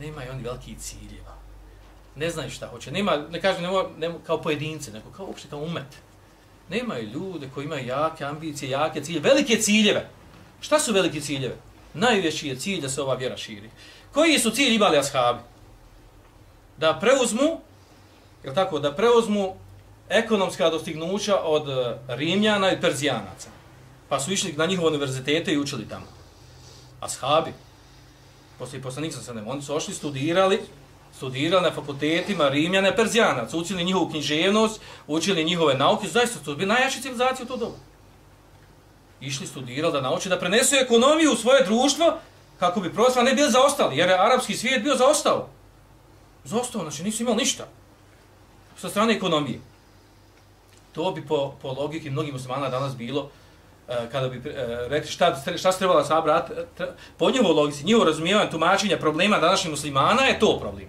Nemaju oni veliki ciljeva. Ne znaju šta hoće. Nema, ne kažem nema, nema, kao pojedince, nego kao uopšte kao umet. Nemaju ljude koji imaju jake ambicije, jake ciljeve, velike ciljeve. Šta su velike ciljeve? Najveći je cilj da se ova vjera širi. Koji su cilj imali ashabi? Da preuzmu, je tako, da preuzmu ekonomska dostignuća od e, Rimljana i Perzijanaca. Pa su išli na njihove univerzitete i učili tamo. Ashabi, poslije poslanik sa sredem, oni su ošli, studirali, studirali na fakultetima Rimljana i Perzijanac, učili njihovu književnost, učili njihove nauke, zaista su bili najjači civilizacije u to dobu. Išli, studirali da nauče, da prenesu ekonomiju u svoje društvo, kako bi prosla ne bio zaostali, jer je arapski svijet bio zaostao. Zaostao, znači nisu imali ništa. Sa strane ekonomije. To bi po, po logiki mnogih muslimana danas bilo, E, kada bi e, rekli šta, šta se trebala sabrati, e, po njihovo logici, njihovo razumijevanje tumačenja problema današnjih muslimana je to problem.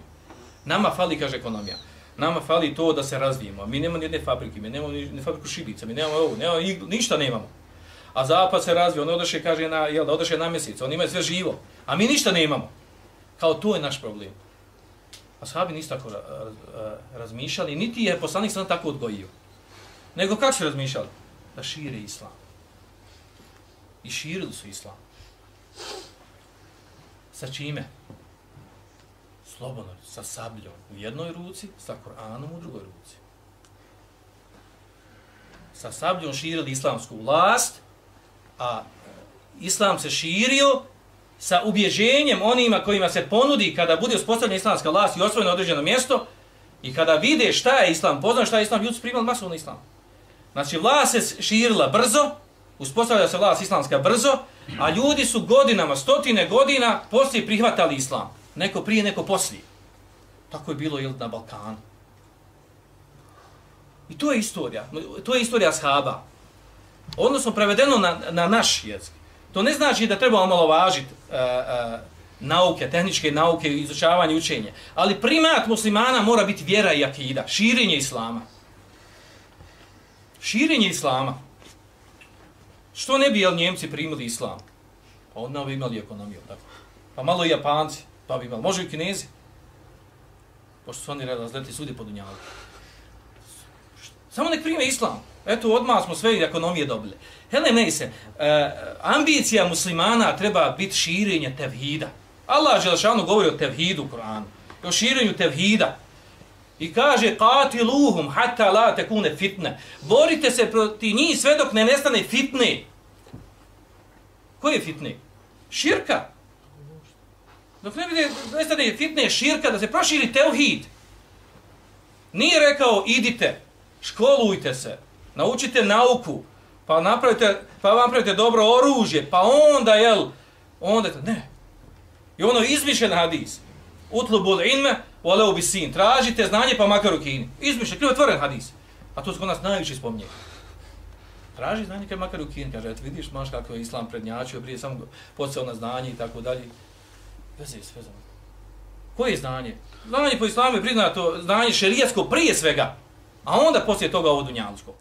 Nama fali, kaže ekonomija, nama fali to da se razvijemo. Mi nemamo nijedne fabrike, mi nemamo ni, fabriku šibica, mi nemamo ovo, nemamo, ništa nemamo. A zapad se razvio, on odeše, kaže, na, jel, odeše na mjesec, on ima sve živo, a mi ništa nemamo. Kao to je naš problem. A sahabi nisu tako razmišljali, niti je poslanik sam tako odgojio. Nego kako su razmišljali? Da šire islam. I širili su islam. Sa čime? Slobodno, sa sabljom u jednoj ruci, sa Koranom u drugoj ruci. Sa sabljom širili islamsku vlast, a islam se širio sa ubježenjem onima kojima se ponudi kada bude uspostavljena islamska vlast i osvojeno određeno mjesto i kada vide šta je islam, poznaju šta je islam, ljudi su primali masovno islam. Znači, vlast se širila brzo, uspostavlja se vlast islamska brzo, a ljudi su godinama, stotine godina, poslije prihvatali islam. Neko prije, neko poslije. Tako je bilo i na Balkanu. I to je istorija. To je istorija shaba. Odnosno, prevedeno na, na naš jezik. To ne znači da treba omalovažiti e, e, nauke, tehničke nauke, izučavanje, učenje. Ali primat muslimana mora biti vjera i akida, širenje islama. Širenje islama. Što ne bi jel Njemci primili islam? Pa onda bi imali ekonomiju. Tako. Pa malo i Japanci, pa bi imali. Može i Kinezi. Pošto su oni razleti sudi po Dunjavu. Samo nek prime islam. Eto, odmah smo sve ekonomije dobili. Hele, ne se, e, ambicija muslimana treba biti širenje tevhida. Allah Želešanu govori o tevhidu u Koranu. O širenju tevhida. I kaže, qatiluhum hatta la tekune fitne. Borite se proti njih sve dok ne nestane fitne. Koje je fitne? Širka. Dok ne bude nestane fitne širka, da se proširi teuhid. Nije rekao, idite, školujte se, naučite nauku, pa napravite, pa vam napravite dobro oružje, pa onda, jel, onda, ne. I ono izmišljen hadis. Utlubul ilme, voleo bi sin. Tražite znanje, pa makar u kini. Izmišlja, krivo hadis. A to su kod nas najviše spominje. Traži znanje, kad makar u kini. Kaže, eto, vidiš, maš kako je islam prednjačio, prije samo posao na znanje i tako dalje. Veze je sve za Koje je znanje? Znanje po islamu je priznato znanje šerijatsko prije svega, a onda poslije toga ovo dunjansko.